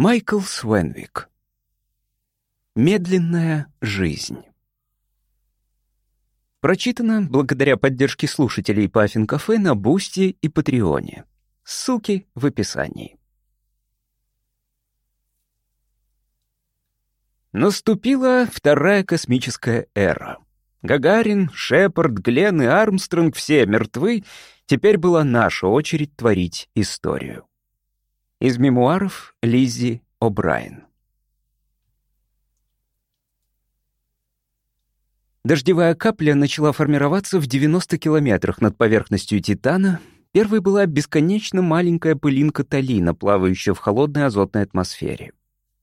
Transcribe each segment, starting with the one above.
Майкл Суэнвик. Медленная жизнь. Прочитано благодаря поддержке слушателей Puffin Cafe на Бусти и Патреоне. Ссылки в описании. Наступила вторая космическая эра. Гагарин, Шепард, Гленн и Армстронг все мертвы, теперь была наша очередь творить историю. Из мемуаров Лиззи О'Брайен. Дождевая капля начала формироваться в 90 километрах над поверхностью Титана. Первой была бесконечно маленькая пылинка талина, плавающая в холодной азотной атмосфере.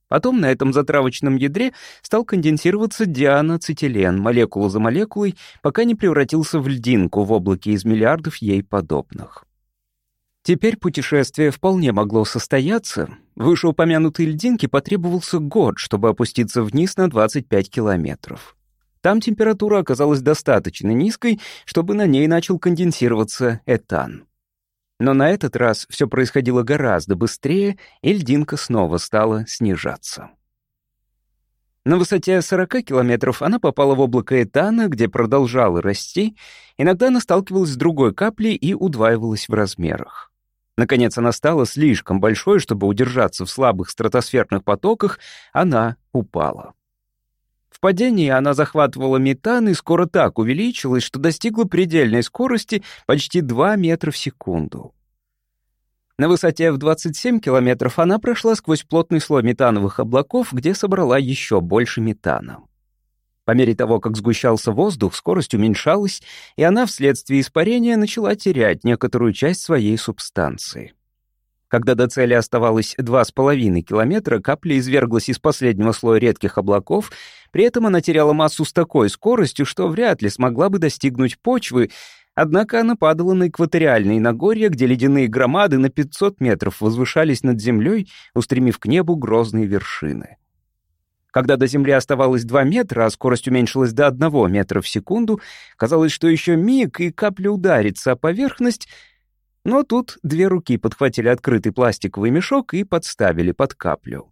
Потом на этом затравочном ядре стал конденсироваться дианоцетилен, молекула за молекулой, пока не превратился в льдинку в облаке из миллиардов ей подобных. Теперь путешествие вполне могло состояться. Вышеупомянутой льдинке потребовался год, чтобы опуститься вниз на 25 километров. Там температура оказалась достаточно низкой, чтобы на ней начал конденсироваться этан. Но на этот раз все происходило гораздо быстрее, и льдинка снова стала снижаться. На высоте 40 километров она попала в облако этана, где продолжала расти, иногда она сталкивалась с другой каплей и удваивалась в размерах. Наконец она стала слишком большой, чтобы удержаться в слабых стратосферных потоках, она упала. В падении она захватывала метан и скоро так увеличилась, что достигла предельной скорости почти 2 метра в секунду. На высоте в 27 километров она прошла сквозь плотный слой метановых облаков, где собрала еще больше метана. По мере того, как сгущался воздух, скорость уменьшалась, и она вследствие испарения начала терять некоторую часть своей субстанции. Когда до цели оставалось 2,5 километра, капля изверглась из последнего слоя редких облаков, при этом она теряла массу с такой скоростью, что вряд ли смогла бы достигнуть почвы, однако она падала на экваториальные Нагорья, где ледяные громады на 500 метров возвышались над землей, устремив к небу грозные вершины. Когда до Земли оставалось 2 метра, а скорость уменьшилась до 1 метра в секунду, казалось, что еще миг, и капля ударится о поверхность, но тут две руки подхватили открытый пластиковый мешок и подставили под каплю.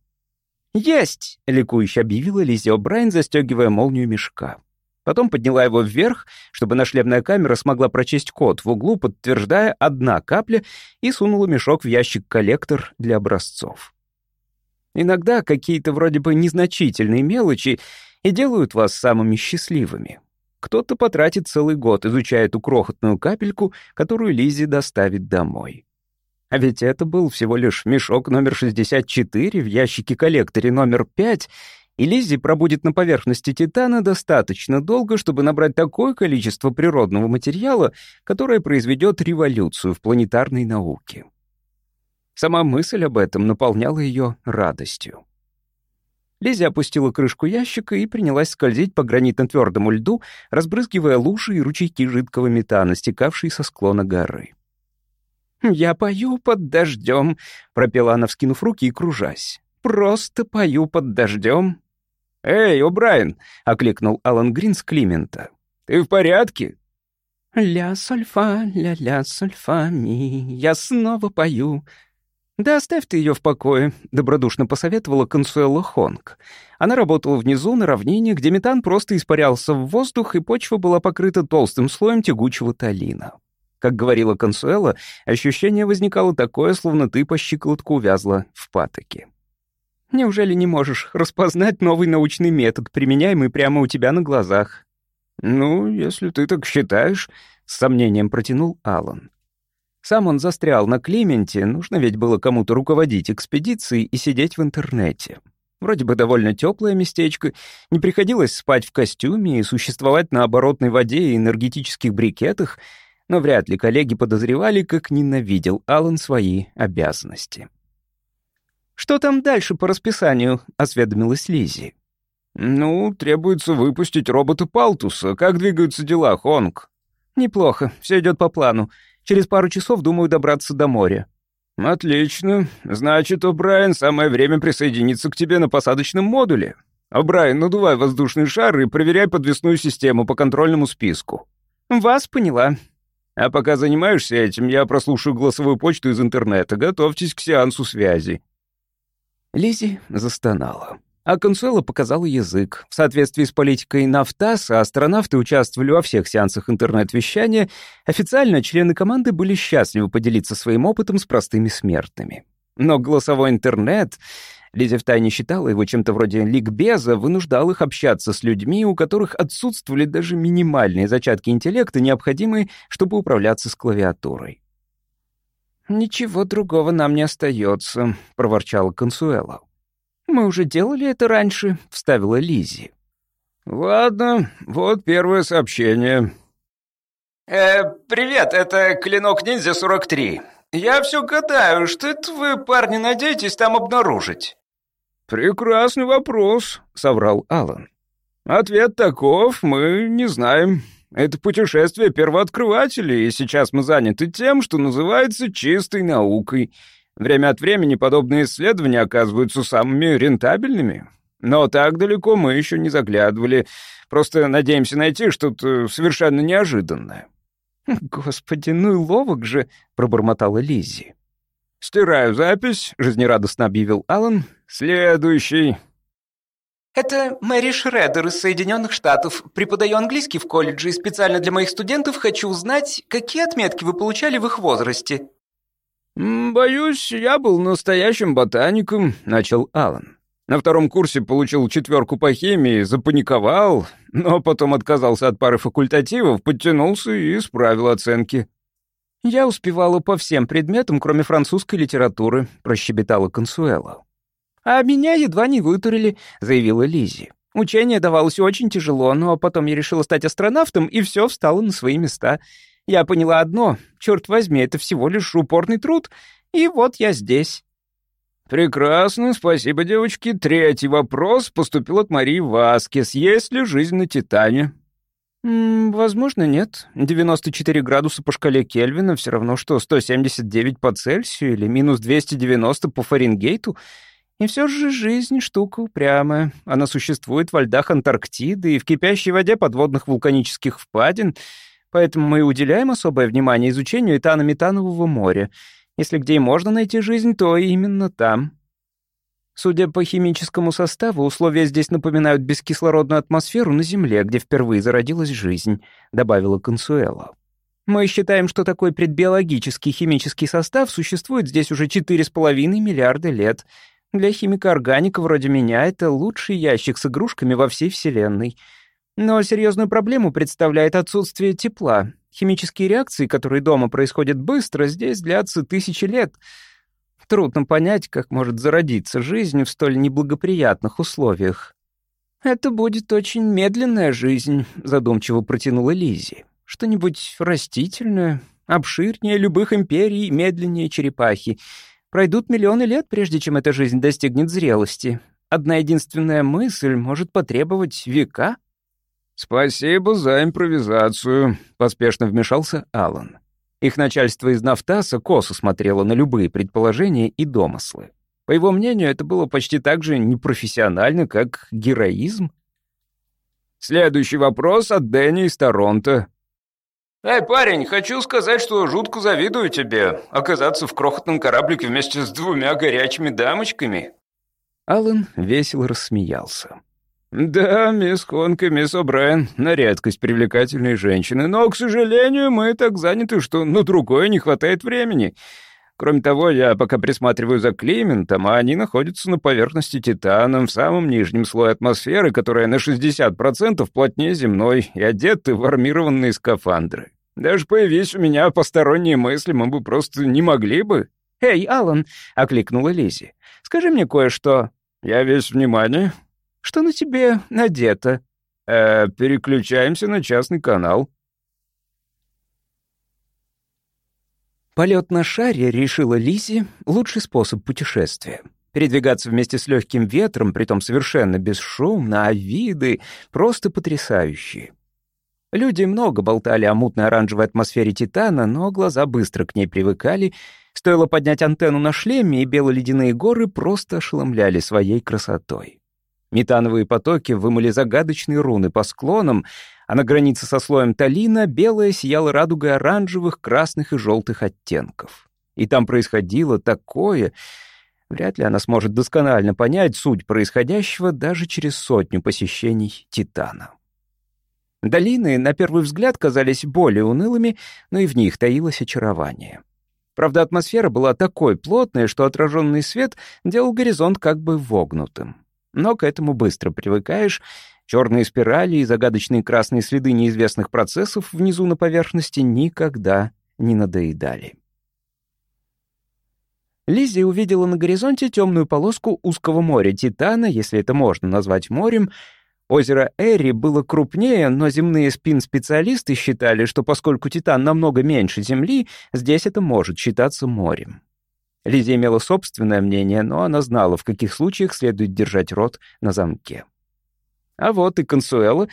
«Есть!» — ликующе объявила Лиззи О'Брайен, застегивая молнию мешка. Потом подняла его вверх, чтобы нашлемная камера смогла прочесть код в углу, подтверждая «одна капля», и сунула мешок в ящик-коллектор для образцов. Иногда какие-то вроде бы незначительные мелочи и делают вас самыми счастливыми. Кто-то потратит целый год, изучая эту крохотную капельку, которую Лизи доставит домой. А ведь это был всего лишь мешок номер 64 в ящике-коллекторе номер 5, и Лизи пробудет на поверхности Титана достаточно долго, чтобы набрать такое количество природного материала, которое произведет революцию в планетарной науке. Сама мысль об этом наполняла ее радостью. Лиззи опустила крышку ящика и принялась скользить по гранитно-твердому льду, разбрызгивая лужи и ручейки жидкого метана, стекавшие со склона горы. «Я пою под дождем», — пропела она, вскинув руки и кружась. «Просто пою под дождем». «Эй, О'Брайен!» — окликнул Алан Грин с Климента. «Ты в порядке?» «Ля соль фа, ля ля соль фа ми, я снова пою», «Да оставь ты ее в покое», — добродушно посоветовала Консуэла Хонг. Она работала внизу, на равнине, где метан просто испарялся в воздух, и почва была покрыта толстым слоем тягучего талина. Как говорила Консуэла, ощущение возникало такое, словно ты по щиколотку увязла в патоке. «Неужели не можешь распознать новый научный метод, применяемый прямо у тебя на глазах?» «Ну, если ты так считаешь», — с сомнением протянул Алан. Сам он застрял на Клименте, нужно ведь было кому-то руководить экспедицией и сидеть в интернете. Вроде бы довольно теплое местечко, не приходилось спать в костюме и существовать на оборотной воде и энергетических брикетах, но вряд ли коллеги подозревали, как ненавидел Алан свои обязанности. «Что там дальше по расписанию?» — осведомилась Лизи. «Ну, требуется выпустить робота Палтуса. Как двигаются дела, Хонг?» «Неплохо, все идет по плану. Через пару часов думаю добраться до моря». «Отлично. Значит, О'Брайен, самое время присоединиться к тебе на посадочном модуле. О'Брайен, надувай воздушный шар и проверяй подвесную систему по контрольному списку». «Вас поняла». «А пока занимаешься этим, я прослушаю голосовую почту из интернета. Готовьтесь к сеансу связи». Лизи застонала. А Консуэла показала язык. В соответствии с политикой Нафтаса астронавты участвовали во всех сеансах интернет-вещания. Официально члены команды были счастливы поделиться своим опытом с простыми смертными. Но голосовой интернет... Лиза втайне считала его чем-то вроде ликбеза, вынуждал их общаться с людьми, у которых отсутствовали даже минимальные зачатки интеллекта, необходимые, чтобы управляться с клавиатурой. «Ничего другого нам не остается», — проворчала Консуэла. «Мы уже делали это раньше», — вставила Лизи. «Ладно, вот первое сообщение». «Э, привет, это Клинок-ниндзя 43. Я все гадаю, что это вы, парни, надеетесь там обнаружить?» «Прекрасный вопрос», — соврал Алан. «Ответ таков, мы не знаем. Это путешествие первооткрывателей, и сейчас мы заняты тем, что называется чистой наукой. Время от времени подобные исследования оказываются самыми рентабельными. Но так далеко мы еще не заглядывали. Просто надеемся найти что-то совершенно неожиданное». «Господи, ну и ловок же!» — пробормотала Лиззи. «Стираю запись», — жизнерадостно объявил Алан. «Следующий». «Это Мэри Шредер из Соединенных Штатов. Преподаю английский в колледже и специально для моих студентов хочу узнать, какие отметки вы получали в их возрасте». «Боюсь, я был настоящим ботаником», — начал Алан. «На втором курсе получил четверку по химии, запаниковал, но потом отказался от пары факультативов, подтянулся и исправил оценки». «Я успевала по всем предметам, кроме французской литературы», — прощебетала Консуэла. «А меня едва не вытурили», — заявила Лизи. «Учение давалось очень тяжело, но потом я решила стать астронавтом, и все встало на свои места. Я поняла одно, черт возьми, это всего лишь упорный труд, и вот я здесь». «Прекрасно, спасибо, девочки. Третий вопрос поступил от Марии Васкес. Есть ли жизнь на Титане?» М -м, «Возможно, нет. 94 градуса по шкале Кельвина все равно, что 179 по Цельсию или минус 290 по Фаренгейту. И все же жизнь — штука упрямая. Она существует во льдах Антарктиды и в кипящей воде подводных вулканических впадин — Поэтому мы уделяем особое внимание изучению этано-метанового моря. Если где и можно найти жизнь, то именно там. Судя по химическому составу, условия здесь напоминают бескислородную атмосферу на Земле, где впервые зародилась жизнь», — добавила Консуэла. «Мы считаем, что такой предбиологический химический состав существует здесь уже 4,5 миллиарда лет. Для химика-органика вроде меня это лучший ящик с игрушками во всей Вселенной». Но серьезную проблему представляет отсутствие тепла. Химические реакции, которые дома происходят быстро, здесь длятся тысячи лет. Трудно понять, как может зародиться жизнь в столь неблагоприятных условиях. «Это будет очень медленная жизнь», — задумчиво протянула Лизи. «Что-нибудь растительное, обширнее любых империй, медленнее черепахи. Пройдут миллионы лет, прежде чем эта жизнь достигнет зрелости. Одна единственная мысль может потребовать века». «Спасибо за импровизацию», — поспешно вмешался Алан. Их начальство из Нафтаса косо смотрело на любые предположения и домыслы. По его мнению, это было почти так же непрофессионально, как героизм. Следующий вопрос от Дэнни из Торонто. «Эй, парень, хочу сказать, что жутко завидую тебе. Оказаться в крохотном кораблике вместе с двумя горячими дамочками». Алан весело рассмеялся. «Да, мисс Хонг и мисс О'Брайен на редкость привлекательные женщины, но, к сожалению, мы так заняты, что на другое не хватает времени. Кроме того, я пока присматриваю за Климентом, а они находятся на поверхности Титана, в самом нижнем слое атмосферы, которая на 60% плотнее земной, и одеты в армированные скафандры. Даже появись у меня посторонние мысли, мы бы просто не могли бы». «Эй, Алан!» — окликнула Лизи. «Скажи мне кое-что». «Я весь внимание», что на тебе надето?» «Э, переключаемся на частный канал». Полет на шаре, решила Лизи, лучший способ путешествия. Передвигаться вместе с легким ветром, притом совершенно бесшумно, а виды просто потрясающие. Люди много болтали о мутной оранжевой атмосфере Титана, но глаза быстро к ней привыкали. Стоило поднять антенну на шлеме, и бело-ледяные горы просто ошеломляли своей красотой. Метановые потоки вымыли загадочные руны по склонам, а на границе со слоем талина белое сияло радугой оранжевых, красных и желтых оттенков. И там происходило такое... Вряд ли она сможет досконально понять суть происходящего даже через сотню посещений Титана. Долины, на первый взгляд, казались более унылыми, но и в них таилось очарование. Правда, атмосфера была такой плотной, что отраженный свет делал горизонт как бы вогнутым. Но к этому быстро привыкаешь. Черные спирали и загадочные красные следы неизвестных процессов внизу на поверхности никогда не надоедали. Лиззи увидела на горизонте темную полоску узкого моря Титана, если это можно назвать морем, Озеро Эри было крупнее, но земные спин-специалисты считали, что поскольку Титан намного меньше Земли, здесь это может считаться морем. Лиза имела собственное мнение, но она знала, в каких случаях следует держать рот на замке. А вот и Консуэла.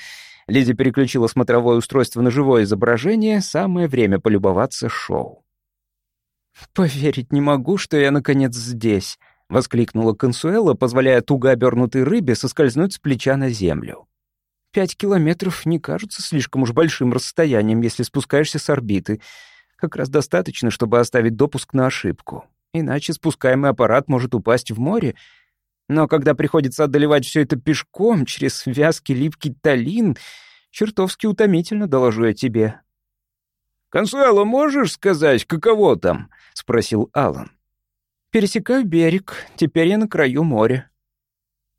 Лиза переключила смотровое устройство на живое изображение, самое время полюбоваться шоу. «Поверить не могу, что я, наконец, здесь», — воскликнула Консуэла, позволяя туго обернутой рыбе соскользнуть с плеча на землю. «Пять километров не кажутся слишком уж большим расстоянием, если спускаешься с орбиты. Как раз достаточно, чтобы оставить допуск на ошибку. Иначе спускаемый аппарат может упасть в море. Но когда приходится одолевать все это пешком, через вязкий липкий талин, чертовски утомительно, доложу я тебе». «Консуэла, можешь сказать, каково там?» — спросил Алан. Пересекаю берег, теперь я на краю моря».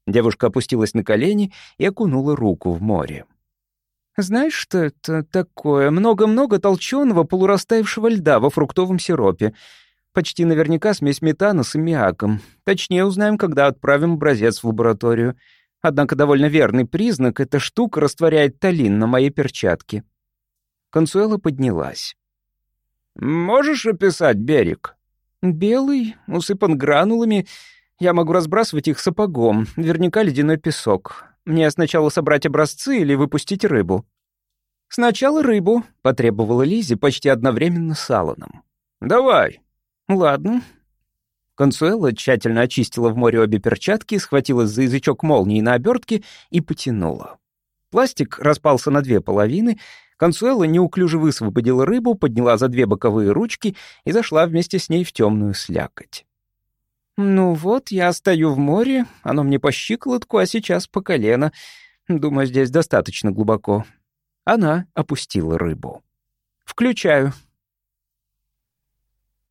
Девушка опустилась на колени и окунула руку в море. «Знаешь, что это такое? Много-много толченого полурастаявшего льда во фруктовом сиропе. Почти наверняка смесь метана с аммиаком. Точнее узнаем, когда отправим образец в лабораторию. Однако довольно верный признак — эта штука растворяет талин на моей перчатке». Консуэла поднялась. «Можешь описать берег?» Белый, усыпан гранулами. Я могу разбрасывать их сапогом, наверняка ледяной песок. Мне сначала собрать образцы или выпустить рыбу?» «Сначала рыбу», — потребовала Лизи почти одновременно с Алланом. «Давай». «Ладно». Консуэла тщательно очистила в море обе перчатки, схватилась за язычок молнии на обертке и потянула. Пластик распался на две половины, Консуэла неуклюже высвободила рыбу, подняла за две боковые ручки и зашла вместе с ней в темную слякоть. «Ну вот, я стою в море, оно мне по щиколотку, а сейчас по колено. Думаю, здесь достаточно глубоко». Она опустила рыбу. «Включаю».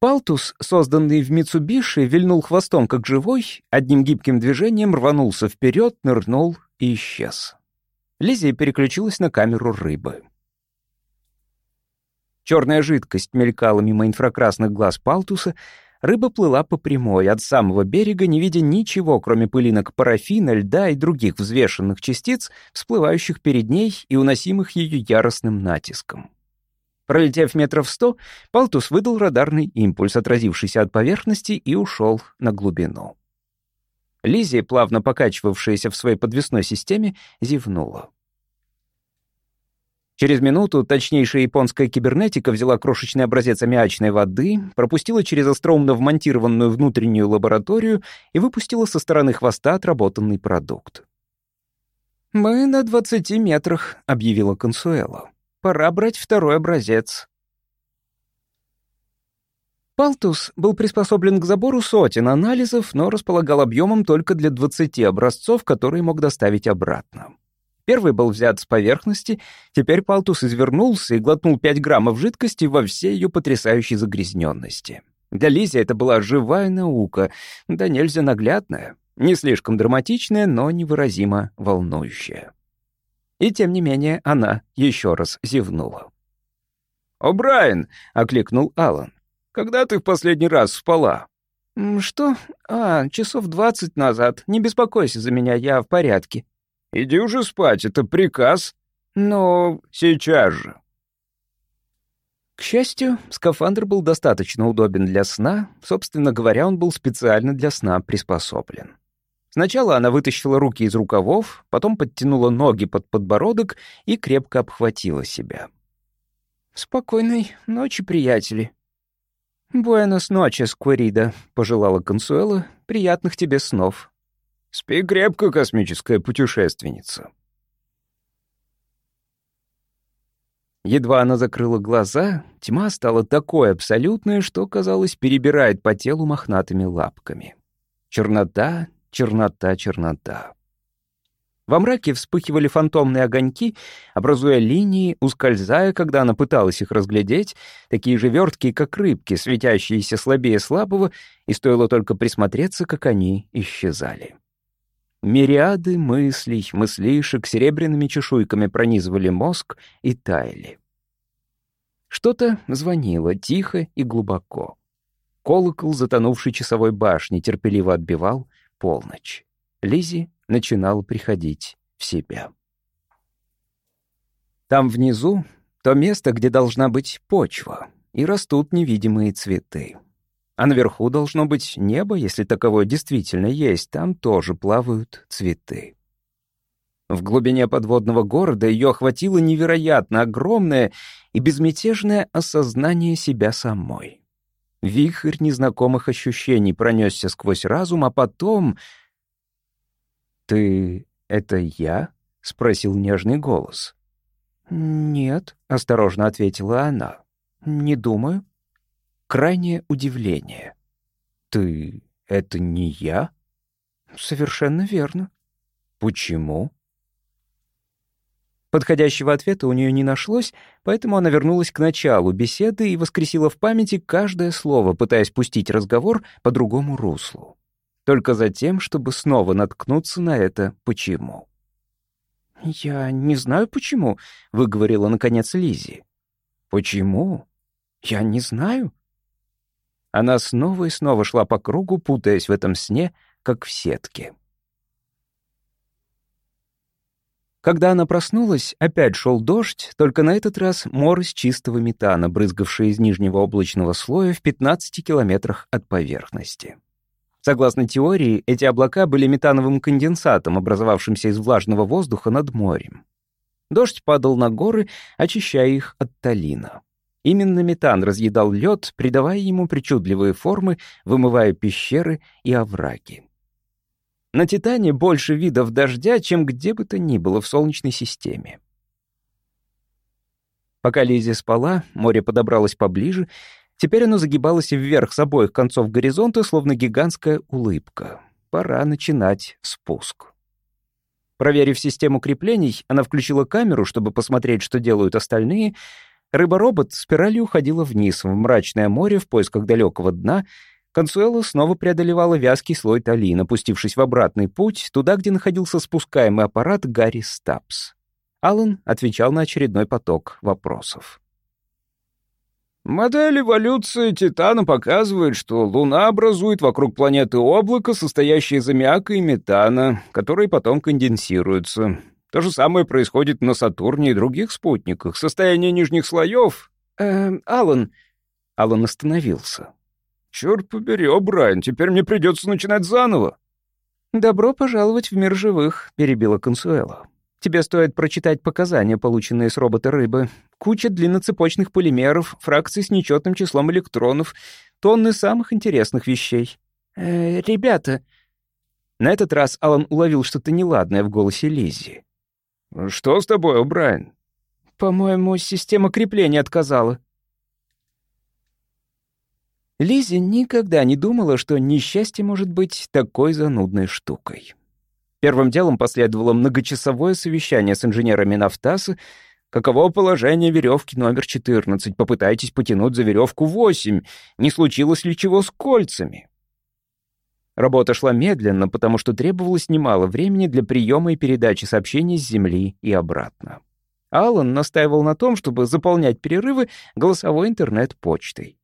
Палтус, созданный в Митсубиши, вильнул хвостом как живой, одним гибким движением рванулся вперед, нырнул и исчез. Лизия переключилась на камеру рыбы. Черная жидкость мелькала мимо инфракрасных глаз Палтуса, рыба плыла по прямой, от самого берега, не видя ничего, кроме пылинок парафина, льда и других взвешенных частиц, всплывающих перед ней и уносимых ее яростным натиском. Пролетев метров сто, Палтус выдал радарный импульс, отразившийся от поверхности, и ушел на глубину. Лизия, плавно покачивавшаяся в своей подвесной системе, зевнула. Через минуту точнейшая японская кибернетика взяла крошечный образец аммиачной воды, пропустила через остроумно вмонтированную внутреннюю лабораторию и выпустила со стороны хвоста отработанный продукт. «Мы на двадцати метрах», — объявила Консуэло. «Пора брать второй образец». Палтус был приспособлен к забору сотен анализов, но располагал объемом только для 20 образцов, которые мог доставить обратно. Первый был взят с поверхности, теперь Палтус извернулся и глотнул 5 граммов жидкости во всей ее потрясающей загрязненности. Для Лизи это была живая наука, да нельзя наглядная, не слишком драматичная, но невыразимо волнующая. И тем не менее она еще раз зевнула. «О, Брайан!» — окликнул Алан. «Когда ты в последний раз спала?» «Что? А, часов двадцать назад. Не беспокойся за меня, я в порядке». Иди уже спать, это приказ. Но сейчас же. К счастью, скафандр был достаточно удобен для сна. Собственно говоря, он был специально для сна приспособлен. Сначала она вытащила руки из рукавов, потом подтянула ноги под подбородок и крепко обхватила себя. «Спокойной ночи, приятели». «Буэнос ночес, Куэрида», — пожелала Консуэла. «Приятных тебе снов». Спи крепко, космическая путешественница. Едва она закрыла глаза, тьма стала такой абсолютной, что, казалось, перебирает по телу мохнатыми лапками. Чернота, чернота, чернота. Во мраке вспыхивали фантомные огоньки, образуя линии, ускользая, когда она пыталась их разглядеть, такие же верткие, как рыбки, светящиеся слабее слабого, и стоило только присмотреться, как они исчезали. Мириады мыслей, мыслишек серебряными чешуйками пронизывали мозг и таяли. Что-то звонило тихо и глубоко. Колокол затонувшей часовой башни терпеливо отбивал полночь. Лизи начинал приходить в себя. Там внизу то место, где должна быть почва, и растут невидимые цветы. А наверху должно быть небо, если таковое действительно есть, там тоже плавают цветы. В глубине подводного города ее охватило невероятно огромное и безмятежное осознание себя самой. Вихрь незнакомых ощущений пронесся сквозь разум, а потом «Ты — это я?» — спросил нежный голос. «Нет», — осторожно ответила она. «Не думаю». Крайнее удивление. «Ты — это не я?» «Совершенно верно». «Почему?» Подходящего ответа у нее не нашлось, поэтому она вернулась к началу беседы и воскресила в памяти каждое слово, пытаясь пустить разговор по другому руслу только за тем, чтобы снова наткнуться на это «почему». «Я не знаю, почему», — выговорила, наконец, Лизи. «Почему? Я не знаю». Она снова и снова шла по кругу, путаясь в этом сне, как в сетке. Когда она проснулась, опять шел дождь, только на этот раз морось чистого метана, брызгавший из нижнего облачного слоя в 15 километрах от поверхности. Согласно теории, эти облака были метановым конденсатом, образовавшимся из влажного воздуха над морем. Дождь падал на горы, очищая их от талина. Именно метан разъедал лед, придавая ему причудливые формы, вымывая пещеры и овраги. На Титане больше видов дождя, чем где бы то ни было в Солнечной системе. Пока Лиззи спала, море подобралось поближе Теперь оно загибалось вверх с обоих концов горизонта, словно гигантская улыбка. Пора начинать спуск. Проверив систему креплений, она включила камеру, чтобы посмотреть, что делают остальные. Рыба-робот спиралью уходила вниз, в мрачное море, в поисках далекого дна. Консуэла снова преодолевала вязкий слой талина, опустившись в обратный путь, туда, где находился спускаемый аппарат Гарри Стапс. Аллан отвечал на очередной поток вопросов. Модель эволюции Титана показывает, что Луна образует вокруг планеты облако, состоящее из аммиака и метана, которые потом конденсируются. То же самое происходит на Сатурне и других спутниках. Состояние нижних слоев... Эм, Алан... Алан остановился. «Черт побери, о, Брайан, теперь мне придется начинать заново». «Добро пожаловать в мир живых», — перебила Консуэла. Тебе стоит прочитать показания, полученные с робота-рыбы. Куча длинноцепочных полимеров, фракций с нечетным числом электронов, тонны самых интересных вещей. Э, ребята... На этот раз Алан уловил что-то неладное в голосе Лиззи. «Что с тобой, Брайан?» «По-моему, система крепления отказала». Лиззи никогда не думала, что несчастье может быть такой занудной штукой. Первым делом последовало многочасовое совещание с инженерами Нафтаса. Каково положение веревки номер 14? Попытайтесь потянуть за веревку 8. Не случилось ли чего с кольцами? Работа шла медленно, потому что требовалось немало времени для приема и передачи сообщений с Земли и обратно. Аллан настаивал на том, чтобы заполнять перерывы голосовой интернет-почтой.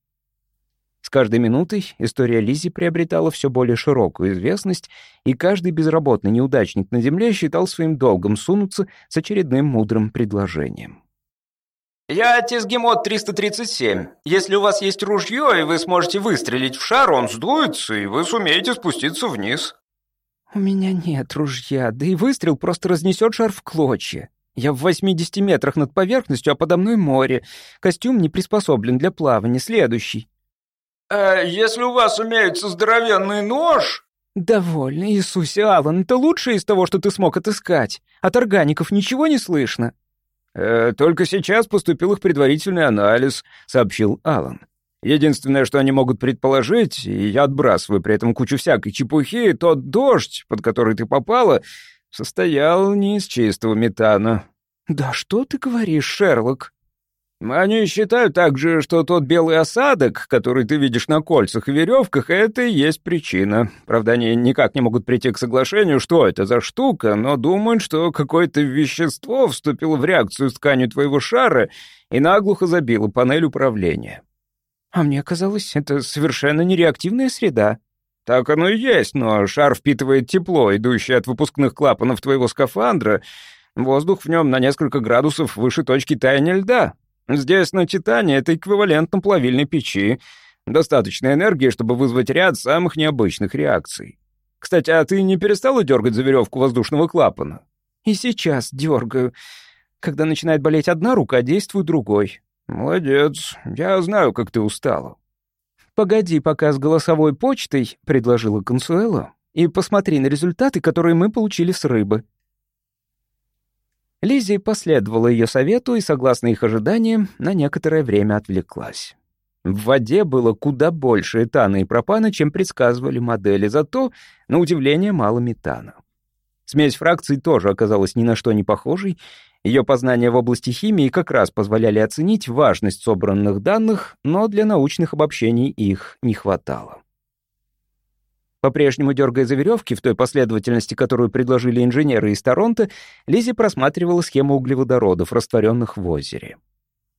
С каждой минутой история Лизи приобретала все более широкую известность, и каждый безработный неудачник на Земле считал своим долгом сунуться с очередным мудрым предложением. «Я Тесгемот 337. Если у вас есть ружье, и вы сможете выстрелить в шар, он сдуется, и вы сумеете спуститься вниз». «У меня нет ружья, да и выстрел просто разнесет шар в клочья. Я в 80 метрах над поверхностью, а подо мной море. Костюм не приспособлен для плавания. Следующий». «А если у вас имеется здоровенный нож...» «Довольно, Иисусе, Аллан, это лучшее из того, что ты смог отыскать. От органиков ничего не слышно». «Э, «Только сейчас поступил их предварительный анализ», — сообщил Аллан. Единственное, что они могут предположить, и я отбрасываю при этом кучу всякой чепухи, тот дождь, под который ты попала, состоял не из чистого метана. «Да что ты говоришь, Шерлок?» Они считают также, что тот белый осадок, который ты видишь на кольцах и веревках, это и есть причина. Правда, они никак не могут прийти к соглашению, что это за штука, но думают, что какое-то вещество вступило в реакцию с тканью твоего шара и наглухо забило панель управления. А мне казалось, это совершенно нереактивная среда. Так оно и есть, но шар впитывает тепло, идущее от выпускных клапанов твоего скафандра. Воздух в нем на несколько градусов выше точки таяния льда. Здесь, на Титане, это эквивалентно плавильной печи. Достаточно энергии, чтобы вызвать ряд самых необычных реакций. Кстати, а ты не перестала дергать за веревку воздушного клапана? И сейчас дергаю. Когда начинает болеть одна рука, действую другой. Молодец. Я знаю, как ты устала. «Погоди пока с голосовой почтой», — предложила Консуэла, «и посмотри на результаты, которые мы получили с рыбы». Лиззи последовала ее совету и, согласно их ожиданиям, на некоторое время отвлеклась. В воде было куда больше этана и пропана, чем предсказывали модели, зато, на удивление, мало метана. Смесь фракций тоже оказалась ни на что не похожей. Ее познания в области химии как раз позволяли оценить важность собранных данных, но для научных обобщений их не хватало. По-прежнему дергая за веревки в той последовательности, которую предложили инженеры из Торонто, Лизи просматривала схему углеводородов, растворенных в озере.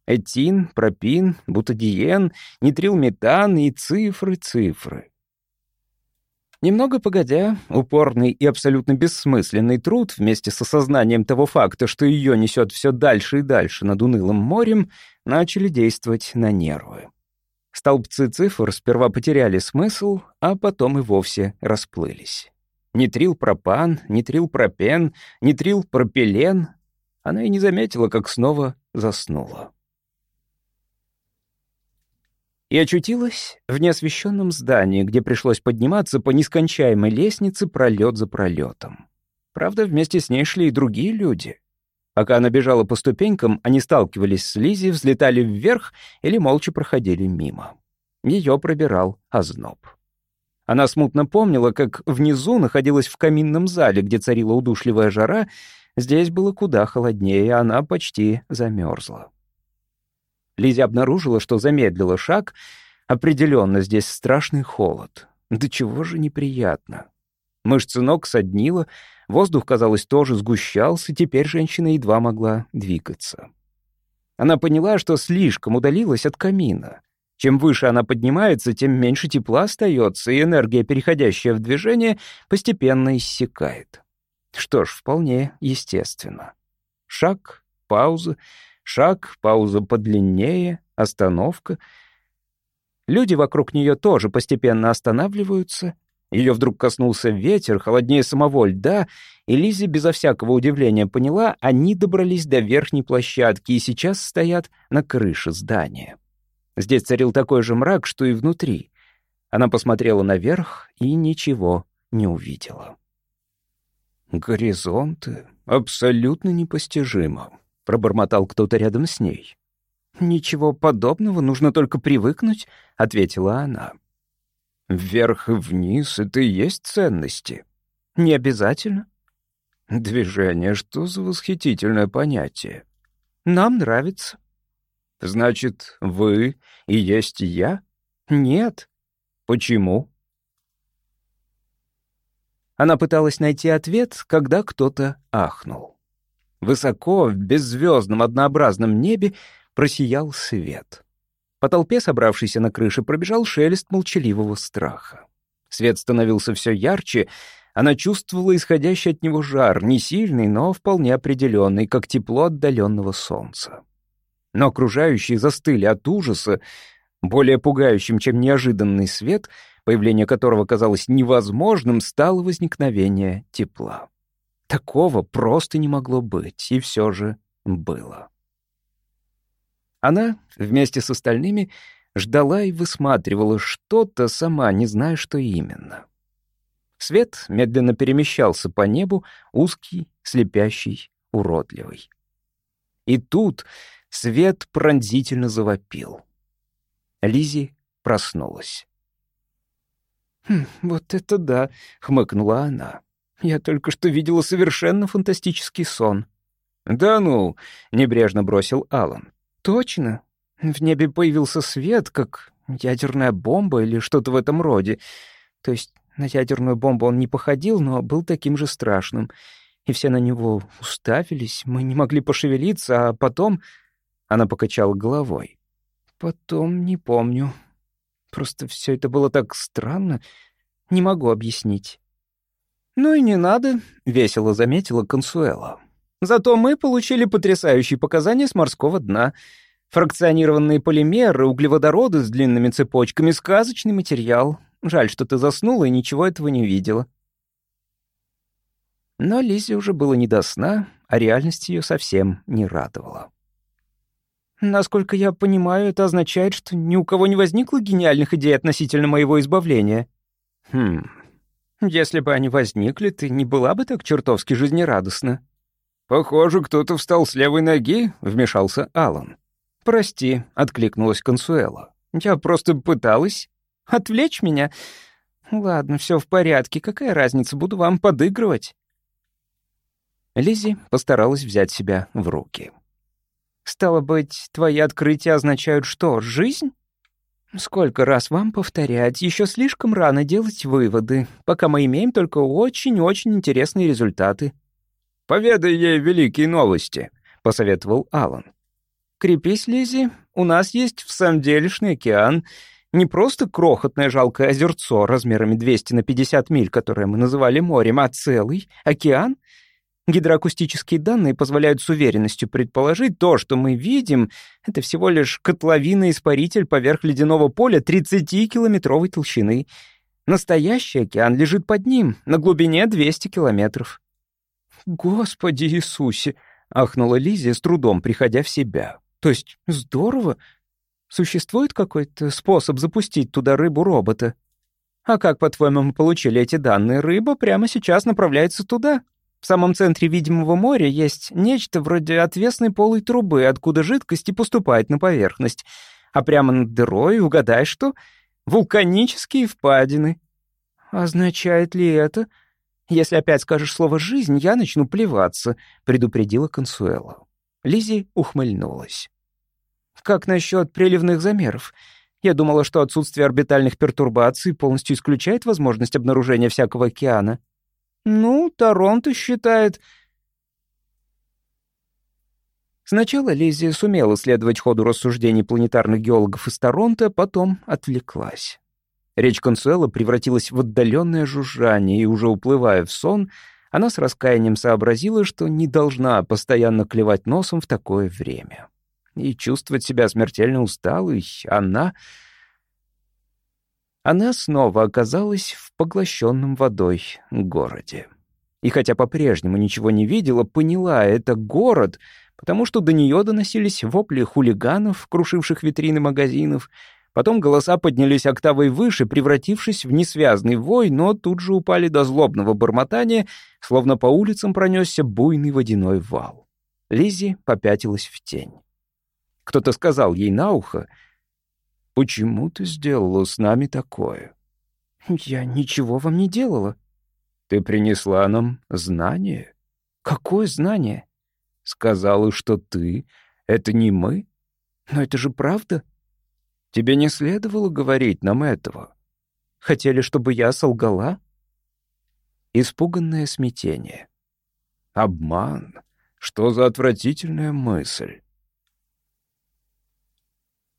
Этин, пропин, бутадиен, нитрилметан и цифры, цифры. Немного погодя, упорный и абсолютно бессмысленный труд вместе с осознанием того факта, что ее несет все дальше и дальше над унылым морем, начали действовать на нервы. Столбцы цифр сперва потеряли смысл, а потом и вовсе расплылись. Нитрилпропан, нитрилпропен, нитрилпропилен. Она и не заметила, как снова заснула. И очутилась в неосвещенном здании, где пришлось подниматься по нескончаемой лестнице пролет за пролетом. Правда, вместе с ней шли и другие люди. Пока она бежала по ступенькам, они сталкивались с Лизи, взлетали вверх или молча проходили мимо. Ее пробирал озноб. Она смутно помнила, как внизу находилась в каминном зале, где царила удушливая жара. Здесь было куда холоднее, она почти замерзла. Лизи обнаружила, что замедлила шаг. Определенно, здесь страшный холод. Да чего же неприятно. Мышцы ног соднила, Воздух, казалось, тоже сгущался, теперь женщина едва могла двигаться. Она поняла, что слишком удалилась от камина. Чем выше она поднимается, тем меньше тепла остается, и энергия, переходящая в движение, постепенно иссякает. Что ж, вполне естественно. Шаг, пауза, шаг, пауза подлиннее, остановка. Люди вокруг нее тоже постепенно останавливаются — ее вдруг коснулся ветер, холоднее самого льда, и Лизи безо всякого удивления поняла, они добрались до верхней площадки и сейчас стоят на крыше здания. Здесь царил такой же мрак, что и внутри. Она посмотрела наверх и ничего не увидела. «Горизонты абсолютно непостижимо», — пробормотал кто-то рядом с ней. «Ничего подобного, нужно только привыкнуть», — ответила она. Вверх и вниз — это и есть ценности. Не обязательно. Движение — что за восхитительное понятие? Нам нравится. Значит, вы и есть я? Нет. Почему? Она пыталась найти ответ, когда кто-то ахнул. Высоко, в беззвездном однообразном небе просиял свет. По толпе, собравшейся на крыше, пробежал шелест молчаливого страха. Свет становился все ярче, она чувствовала исходящий от него жар, не сильный, но вполне определенный, как тепло отдаленного солнца. Но окружающие застыли от ужаса, более пугающим, чем неожиданный свет, появление которого казалось невозможным, стало возникновение тепла. Такого просто не могло быть, и все же было. Она, вместе с остальными, ждала и высматривала что-то, сама не зная, что именно. Свет медленно перемещался по небу, узкий, слепящий, уродливый. И тут свет пронзительно завопил. Лизи проснулась. «Хм, «Вот это да!» — хмыкнула она. «Я только что видела совершенно фантастический сон». «Да ну!» — небрежно бросил Алан. «Точно. В небе появился свет, как ядерная бомба или что-то в этом роде. То есть на ядерную бомбу он не походил, но был таким же страшным. И все на него уставились, мы не могли пошевелиться, а потом...» Она покачала головой. «Потом не помню. Просто все это было так странно. Не могу объяснить». «Ну и не надо», — весело заметила Консуэла. «Зато мы получили потрясающие показания с морского дна. Фракционированные полимеры, углеводороды с длинными цепочками, сказочный материал. Жаль, что ты заснула и ничего этого не видела». Но Лизе уже было не до сна, а реальность ее совсем не радовала. «Насколько я понимаю, это означает, что ни у кого не возникло гениальных идей относительно моего избавления». «Хм, если бы они возникли, ты не была бы так чертовски жизнерадостна». «Похоже, кто-то встал с левой ноги», — вмешался Алан. «Прости», — откликнулась Консуэла. «Я просто пыталась отвлечь меня. Ладно, все в порядке, какая разница, буду вам подыгрывать». Лизи постаралась взять себя в руки. «Стало быть, твои открытия означают что, жизнь?» «Сколько раз вам повторять, еще слишком рано делать выводы, пока мы имеем только очень-очень интересные результаты». «Поведай ей великие новости», — посоветовал Алан. «Крепись, Лизи, у нас есть в самом делешный океан, не просто крохотное жалкое озерцо размерами 200 на 50 миль, которое мы называли морем, а целый океан, Гидроакустические данные позволяют с уверенностью предположить то, что мы видим, это всего лишь котловина-испаритель поверх ледяного поля 30-километровой толщины. Настоящий океан лежит под ним, на глубине 200 километров. «Господи Иисусе!» — ахнула Лизия, с трудом приходя в себя. «То есть здорово. Существует какой-то способ запустить туда рыбу-робота? А как, по-твоему, мы получили эти данные? Рыба прямо сейчас направляется туда». В самом центре видимого моря есть нечто вроде отвесной полой трубы, откуда жидкость и поступает на поверхность. А прямо над дырой, угадай что, вулканические впадины. Означает ли это... Если опять скажешь слово «жизнь», я начну плеваться, предупредила Консуэла. Лизи ухмыльнулась. Как насчет приливных замеров? Я думала, что отсутствие орбитальных пертурбаций полностью исключает возможность обнаружения всякого океана. «Ну, Торонто считает...» Сначала Лиззи сумела следовать ходу рассуждений планетарных геологов из Торонто, потом отвлеклась. Речь Консуэла превратилась в отдаленное жужжание, и уже уплывая в сон, она с раскаянием сообразила, что не должна постоянно клевать носом в такое время. И чувствовать себя смертельно усталой она она снова оказалась в поглощенном водой городе. И хотя по-прежнему ничего не видела, поняла — это город, потому что до нее доносились вопли хулиганов, крушивших витрины магазинов, Потом голоса поднялись октавой выше, превратившись в несвязный вой, но тут же упали до злобного бормотания, словно по улицам пронесся буйный водяной вал. Лизи попятилась в тень. Кто-то сказал ей на ухо — Почему ты сделала с нами такое?» «Я ничего вам не делала». «Ты принесла нам знание?» «Какое знание?» «Сказала, что ты — это не мы?» «Но это же правда?» «Тебе не следовало говорить нам этого». «Хотели, чтобы я солгала?» Испуганное смятение. «Обман! Что за отвратительная мысль!»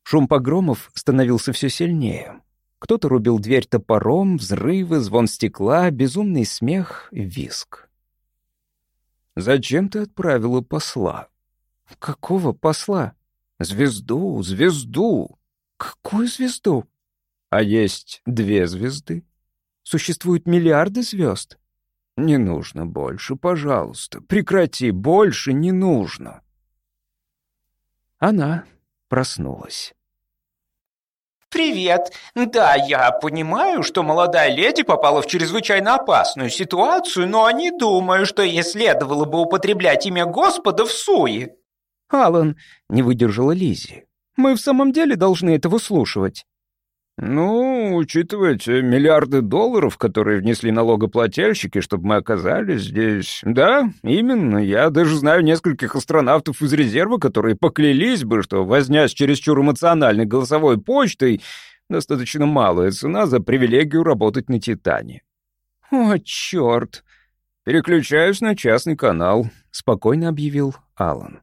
Шум погромов становился все сильнее. Кто-то рубил дверь топором, взрывы, звон стекла, безумный смех, виск. «Зачем ты отправила посла?» «Какого посла?» «Звезду, звезду!» «Какую звезду?» «А есть две звезды?» «Существуют миллиарды звезд?» «Не нужно больше, пожалуйста. Прекрати, больше не нужно». Она проснулась. «Привет. Да, я понимаю, что молодая леди попала в чрезвычайно опасную ситуацию, но не думаю, что ей следовало бы употреблять имя Господа в суе». «Алан», — не выдержала Лизи, — Мы в самом деле должны это выслушивать?» «Ну, учитывая те миллиарды долларов, которые внесли налогоплательщики, чтобы мы оказались здесь. Да, именно. Я даже знаю нескольких астронавтов из резерва, которые поклялись бы, что возня с чересчур эмоциональной голосовой почтой достаточно малая цена за привилегию работать на «Титане». «О, черт!» «Переключаюсь на частный канал», — спокойно объявил Алан.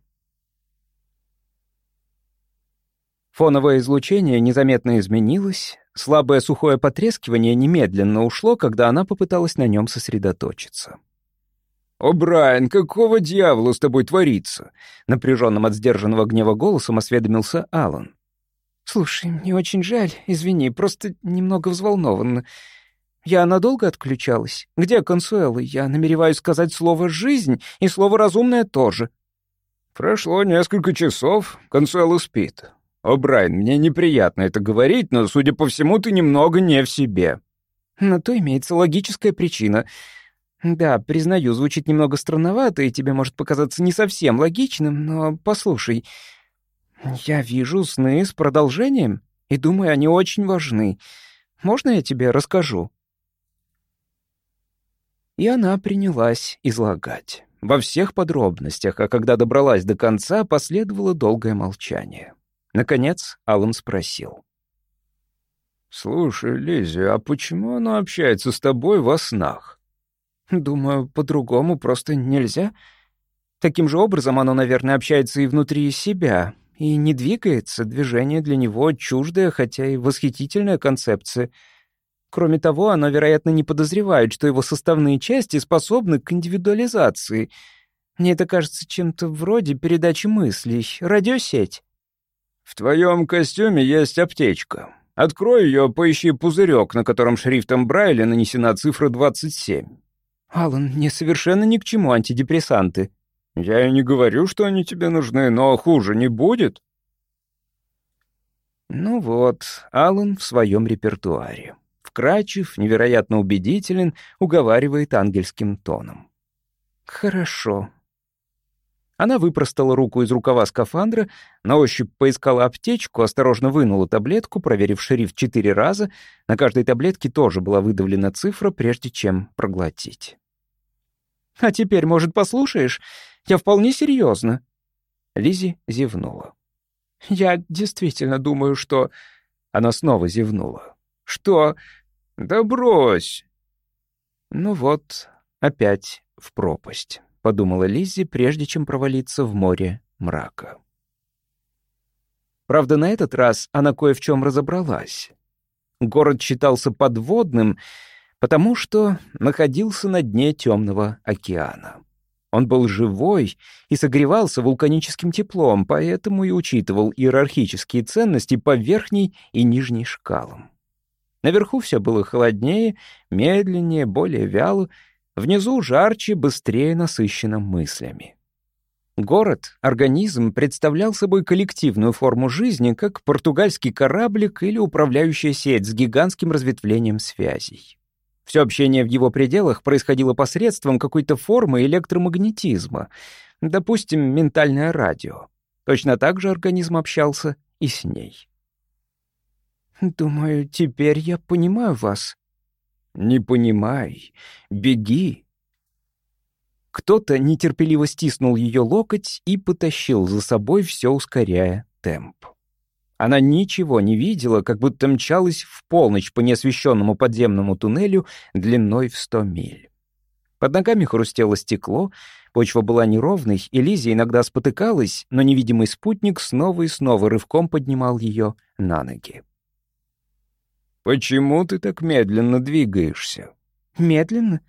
Фоновое излучение незаметно изменилось, слабое сухое потрескивание немедленно ушло, когда она попыталась на нем сосредоточиться. «О, Брайан, какого дьявола с тобой творится?» Напряженным от сдержанного гнева голосом осведомился Алан. «Слушай, мне очень жаль, извини, просто немного взволнован. Я надолго отключалась? Где Консуэлла? Я намереваюсь сказать слово «жизнь» и слово «разумное» тоже». «Прошло несколько часов, Консуэлла спит. «О, Брайан, мне неприятно это говорить, но, судя по всему, ты немного не в себе». На то имеется логическая причина. Да, признаю, звучит немного странновато, и тебе может показаться не совсем логичным, но послушай, я вижу сны с продолжением, и думаю, они очень важны. Можно я тебе расскажу?» И она принялась излагать. Во всех подробностях, а когда добралась до конца, последовало долгое молчание. Наконец Аллан спросил. «Слушай, Лиззи, а почему она общается с тобой во снах?» «Думаю, по-другому просто нельзя. Таким же образом оно, наверное, общается и внутри себя, и не двигается. Движение для него чуждая, хотя и восхитительная концепция. Кроме того, оно, вероятно, не подозревает, что его составные части способны к индивидуализации. Мне это кажется чем-то вроде передачи мыслей, радиосеть». «В твоем костюме есть аптечка. Открой ее, поищи пузырек, на котором шрифтом Брайля нанесена цифра 27». «Алан, мне совершенно ни к чему антидепрессанты». «Я и не говорю, что они тебе нужны, но хуже не будет». Ну вот, Алан в своем репертуаре. Вкрачив, невероятно убедителен, уговаривает ангельским тоном. «Хорошо, она выпростала руку из рукава скафандра, на ощупь поискала аптечку, осторожно вынула таблетку, проверив шрифт четыре раза. На каждой таблетке тоже была выдавлена цифра, прежде чем проглотить. «А теперь, может, послушаешь? Я вполне серьезно. Лизи зевнула. «Я действительно думаю, что...» Она снова зевнула. «Что? Да брось!» Ну вот, опять в пропасть подумала Лиззи, прежде чем провалиться в море мрака. Правда, на этот раз она кое в чем разобралась. Город считался подводным, потому что находился на дне темного океана. Он был живой и согревался вулканическим теплом, поэтому и учитывал иерархические ценности по верхней и нижней шкалам. Наверху все было холоднее, медленнее, более вяло, Внизу жарче, быстрее насыщенно мыслями. Город, организм, представлял собой коллективную форму жизни, как португальский кораблик или управляющая сеть с гигантским разветвлением связей. Все общение в его пределах происходило посредством какой-то формы электромагнетизма, допустим, ментальное радио. Точно так же организм общался и с ней. «Думаю, теперь я понимаю вас», не понимай. Беги. Кто-то нетерпеливо стиснул ее локоть и потащил за собой, все ускоряя темп. Она ничего не видела, как будто мчалась в полночь по неосвещенному подземному туннелю длиной в сто миль. Под ногами хрустело стекло, почва была неровной, и Лиза иногда спотыкалась, но невидимый спутник снова и снова рывком поднимал ее на ноги. «Почему ты так медленно двигаешься?» «Медленно?»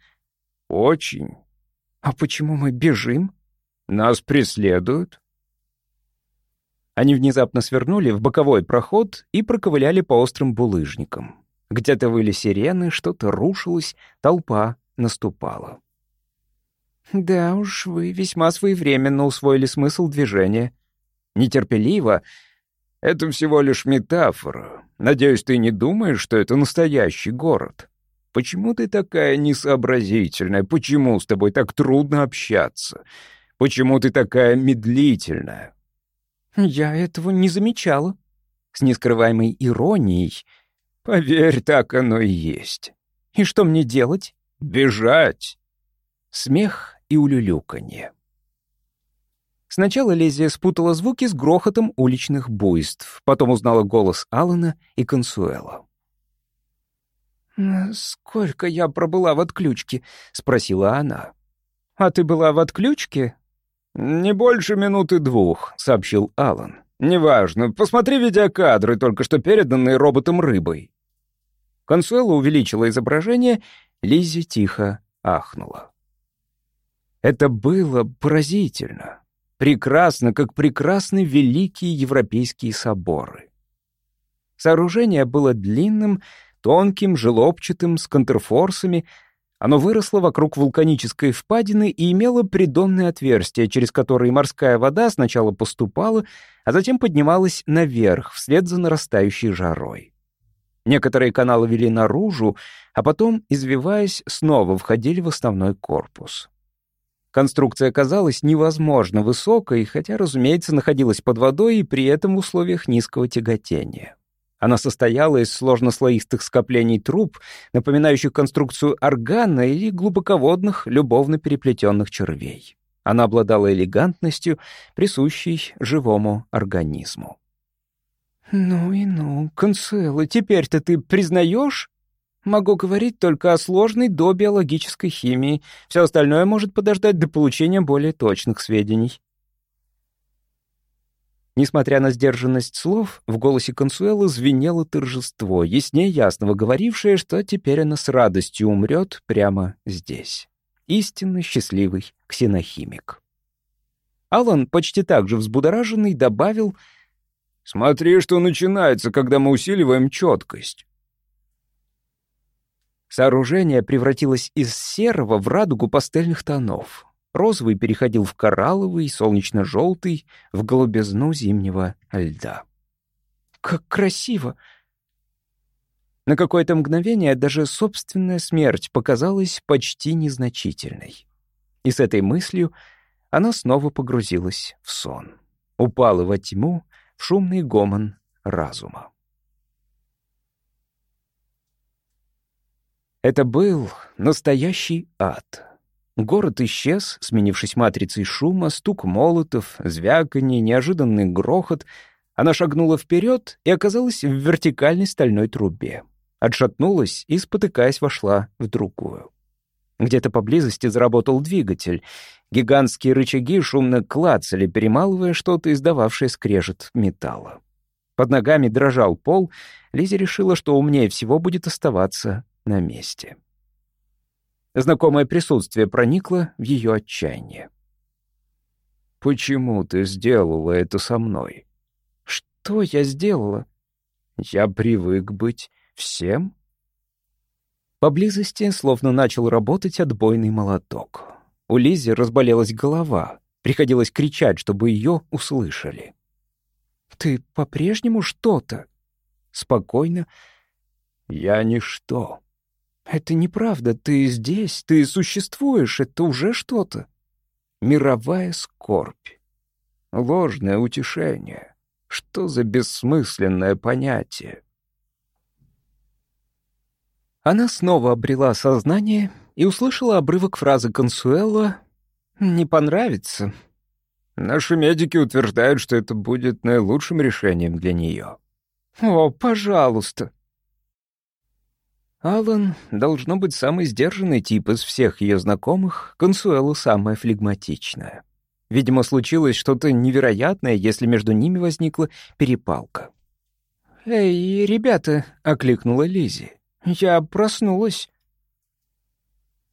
«Очень». «А почему мы бежим?» «Нас преследуют». Они внезапно свернули в боковой проход и проковыляли по острым булыжникам. Где-то выли сирены, что-то рушилось, толпа наступала. «Да уж, вы весьма своевременно усвоили смысл движения». Нетерпеливо. «Это всего лишь метафора. Надеюсь, ты не думаешь, что это настоящий город? Почему ты такая несообразительная? Почему с тобой так трудно общаться? Почему ты такая медлительная?» «Я этого не замечала». С нескрываемой иронией. «Поверь, так оно и есть». «И что мне делать?» «Бежать». Смех и улюлюканье. Сначала Лезия спутала звуки с грохотом уличных буйств, потом узнала голос Алана и Консуэла. «Сколько я пробыла в отключке?» — спросила она. «А ты была в отключке?» «Не больше минуты двух», — сообщил Алан. «Неважно. Посмотри видеокадры, только что переданные роботом рыбой». Консуэла увеличила изображение, Лизи тихо ахнула. Это было поразительно. Прекрасно, как прекрасны великие европейские соборы. Сооружение было длинным, тонким, желобчатым, с контрфорсами. Оно выросло вокруг вулканической впадины и имело придонные отверстия, через которые морская вода сначала поступала, а затем поднималась наверх, вслед за нарастающей жарой. Некоторые каналы вели наружу, а потом, извиваясь, снова входили в основной корпус. Конструкция казалась невозможно высокой, хотя, разумеется, находилась под водой и при этом в условиях низкого тяготения. Она состояла из сложнослоистых скоплений труб, напоминающих конструкцию органа или глубоководных, любовно переплетенных червей. Она обладала элегантностью, присущей живому организму. «Ну и ну, Консуэла, теперь-то ты признаешь?» Могу говорить только о сложной добиологической химии. Все остальное может подождать до получения более точных сведений. Несмотря на сдержанность слов, в голосе Консуэлы звенело торжество, яснее ясного говорившее, что теперь она с радостью умрет прямо здесь. Истинно счастливый ксенохимик. Алан, почти так же взбудораженный, добавил «Смотри, что начинается, когда мы усиливаем четкость». Сооружение превратилось из серого в радугу пастельных тонов. Розовый переходил в коралловый, солнечно-желтый, в голубизну зимнего льда. «Как красиво!» На какое-то мгновение даже собственная смерть показалась почти незначительной. И с этой мыслью она снова погрузилась в сон. Упала во тьму, в шумный гомон разума. Это был настоящий ад. Город исчез, сменившись матрицей шума, стук молотов, звяканье, неожиданный грохот. Она шагнула вперед и оказалась в вертикальной стальной трубе. Отшатнулась и, спотыкаясь, вошла в другую. Где-то поблизости заработал двигатель. Гигантские рычаги шумно клацали, перемалывая что-то, издававшее скрежет металла. Под ногами дрожал пол. Лизи решила, что умнее всего будет оставаться на месте. Знакомое присутствие проникло в ее отчаяние. «Почему ты сделала это со мной?» «Что я сделала?» «Я привык быть всем?» Поблизости словно начал работать отбойный молоток. У Лизи разболелась голова. Приходилось кричать, чтобы ее услышали. «Ты по-прежнему что-то?» Спокойно. «Я ничто. «Это неправда. Ты здесь, ты существуешь. Это уже что-то. Мировая скорбь. Ложное утешение. Что за бессмысленное понятие?» Она снова обрела сознание и услышала обрывок фразы Консуэлла «Не понравится». Наши медики утверждают, что это будет наилучшим решением для нее. «О, пожалуйста!» Алан должно быть самый сдержанный тип из всех ее знакомых, Консуэлу самая флегматичная. Видимо, случилось что-то невероятное, если между ними возникла перепалка. «Эй, ребята!» — окликнула Лизи. «Я проснулась».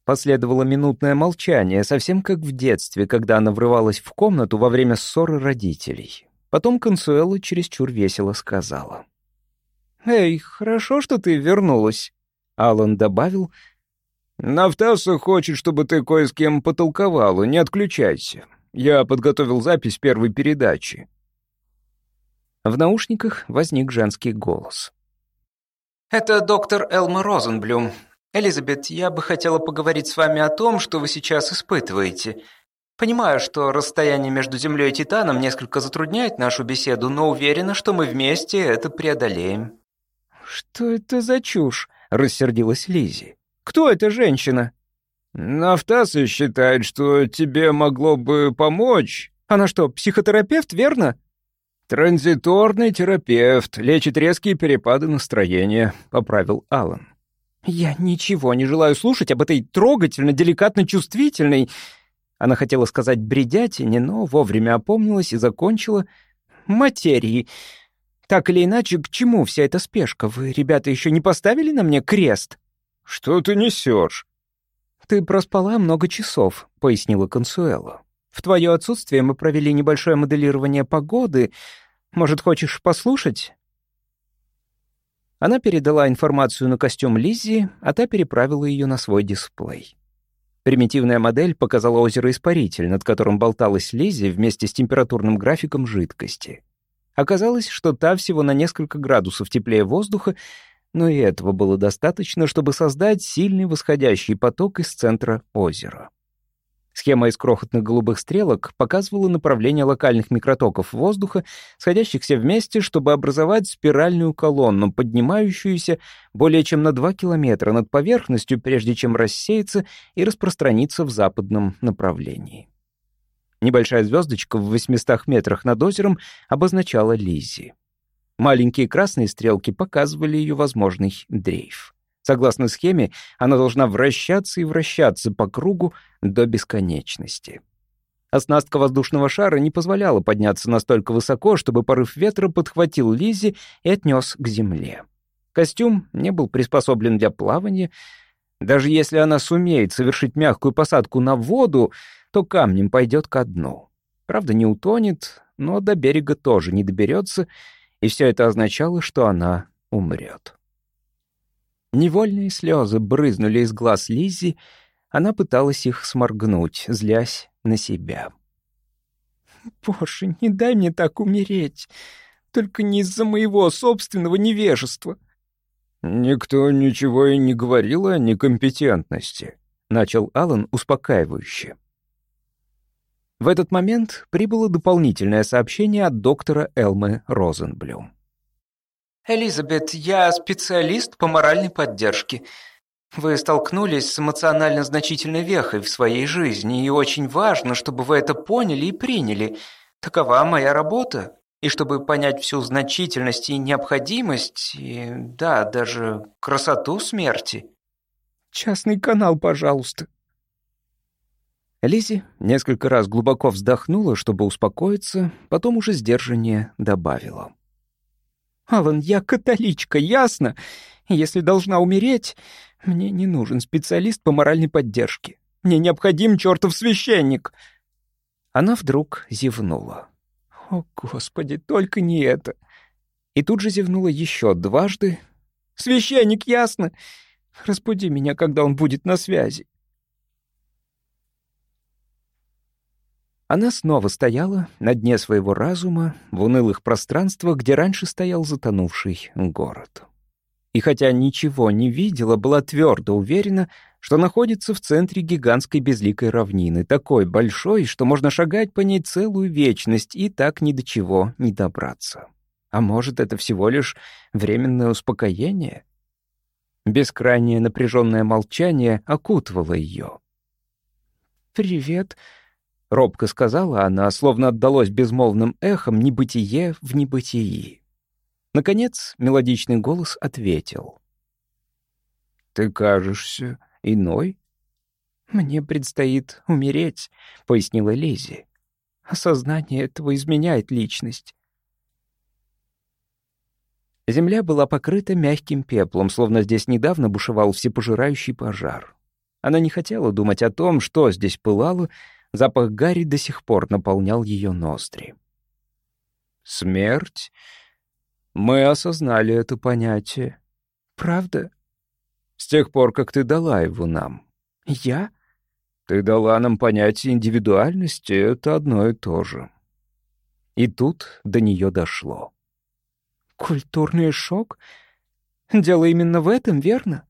Последовало минутное молчание, совсем как в детстве, когда она врывалась в комнату во время ссоры родителей. Потом Консуэла чересчур весело сказала. «Эй, хорошо, что ты вернулась. Алан добавил, «Нафтаса хочет, чтобы ты кое с кем потолковала, не отключайся. Я подготовил запись первой передачи». В наушниках возник женский голос. «Это доктор Элма Розенблюм. Элизабет, я бы хотела поговорить с вами о том, что вы сейчас испытываете. Понимаю, что расстояние между Землей и Титаном несколько затрудняет нашу беседу, но уверена, что мы вместе это преодолеем». «Что это за чушь?» — рассердилась Лизи. «Кто эта женщина?» «Нафтасы считает, что тебе могло бы помочь». «Она что, психотерапевт, верно?» «Транзиторный терапевт, лечит резкие перепады настроения», — поправил Алан. «Я ничего не желаю слушать об этой трогательно, деликатно чувствительной...» Она хотела сказать бредятине, но вовремя опомнилась и закончила материи. Так или иначе, к чему вся эта спешка? Вы, ребята, еще не поставили на мне крест? Что ты несешь? Ты проспала много часов, пояснила Консуэла. В твое отсутствие мы провели небольшое моделирование погоды. Может, хочешь послушать? Она передала информацию на костюм Лиззи, а та переправила ее на свой дисплей. Примитивная модель показала озеро-испаритель, над которым болталась Лиззи вместе с температурным графиком жидкости. Оказалось, что та всего на несколько градусов теплее воздуха, но и этого было достаточно, чтобы создать сильный восходящий поток из центра озера. Схема из крохотных голубых стрелок показывала направление локальных микротоков воздуха, сходящихся вместе, чтобы образовать спиральную колонну, поднимающуюся более чем на 2 километра над поверхностью, прежде чем рассеяться и распространиться в западном направлении. Небольшая звездочка в 800 метрах над озером обозначала Лиззи. Маленькие красные стрелки показывали ее возможный дрейф. Согласно схеме, она должна вращаться и вращаться по кругу до бесконечности. Оснастка воздушного шара не позволяла подняться настолько высоко, чтобы порыв ветра подхватил Лизи и отнес к земле. Костюм не был приспособлен для плавания. Даже если она сумеет совершить мягкую посадку на воду, то камнем пойдет ко дну. Правда, не утонет, но до берега тоже не доберется, и все это означало, что она умрет. Невольные слезы брызнули из глаз Лизи, она пыталась их сморгнуть, злясь на себя. «Боже, не дай мне так умереть, только не из-за моего собственного невежества». «Никто ничего и не говорил о некомпетентности», — начал Алан успокаивающе. В этот момент прибыло дополнительное сообщение от доктора Элмы Розенблюм. «Элизабет, я специалист по моральной поддержке. Вы столкнулись с эмоционально значительной вехой в своей жизни, и очень важно, чтобы вы это поняли и приняли. Такова моя работа. И чтобы понять всю значительность и необходимость, и, да, даже красоту смерти». «Частный канал, пожалуйста», Лизи несколько раз глубоко вздохнула, чтобы успокоиться, потом уже сдержаннее добавила. «Алан, я католичка, ясно? Если должна умереть, мне не нужен специалист по моральной поддержке. Мне необходим чертов священник!» Она вдруг зевнула. «О, Господи, только не это!» И тут же зевнула еще дважды. «Священник, ясно? Разбуди меня, когда он будет на связи». Она снова стояла на дне своего разума, в унылых пространствах, где раньше стоял затонувший город. И хотя ничего не видела, была твердо уверена, что находится в центре гигантской безликой равнины, такой большой, что можно шагать по ней целую вечность и так ни до чего не добраться. А может, это всего лишь временное успокоение? Бескрайнее напряженное молчание окутывало ее. «Привет», — робко сказала она, словно отдалось безмолвным эхом небытие в небытии. Наконец мелодичный голос ответил. «Ты кажешься иной?» «Мне предстоит умереть», — пояснила Лизи. «Осознание этого изменяет личность». Земля была покрыта мягким пеплом, словно здесь недавно бушевал всепожирающий пожар. Она не хотела думать о том, что здесь пылало, Запах гари до сих пор наполнял ее ноздри. «Смерть? Мы осознали это понятие. Правда? С тех пор, как ты дала его нам. Я? Ты дала нам понятие индивидуальности, это одно и то же». И тут до нее дошло. «Культурный шок? Дело именно в этом, верно?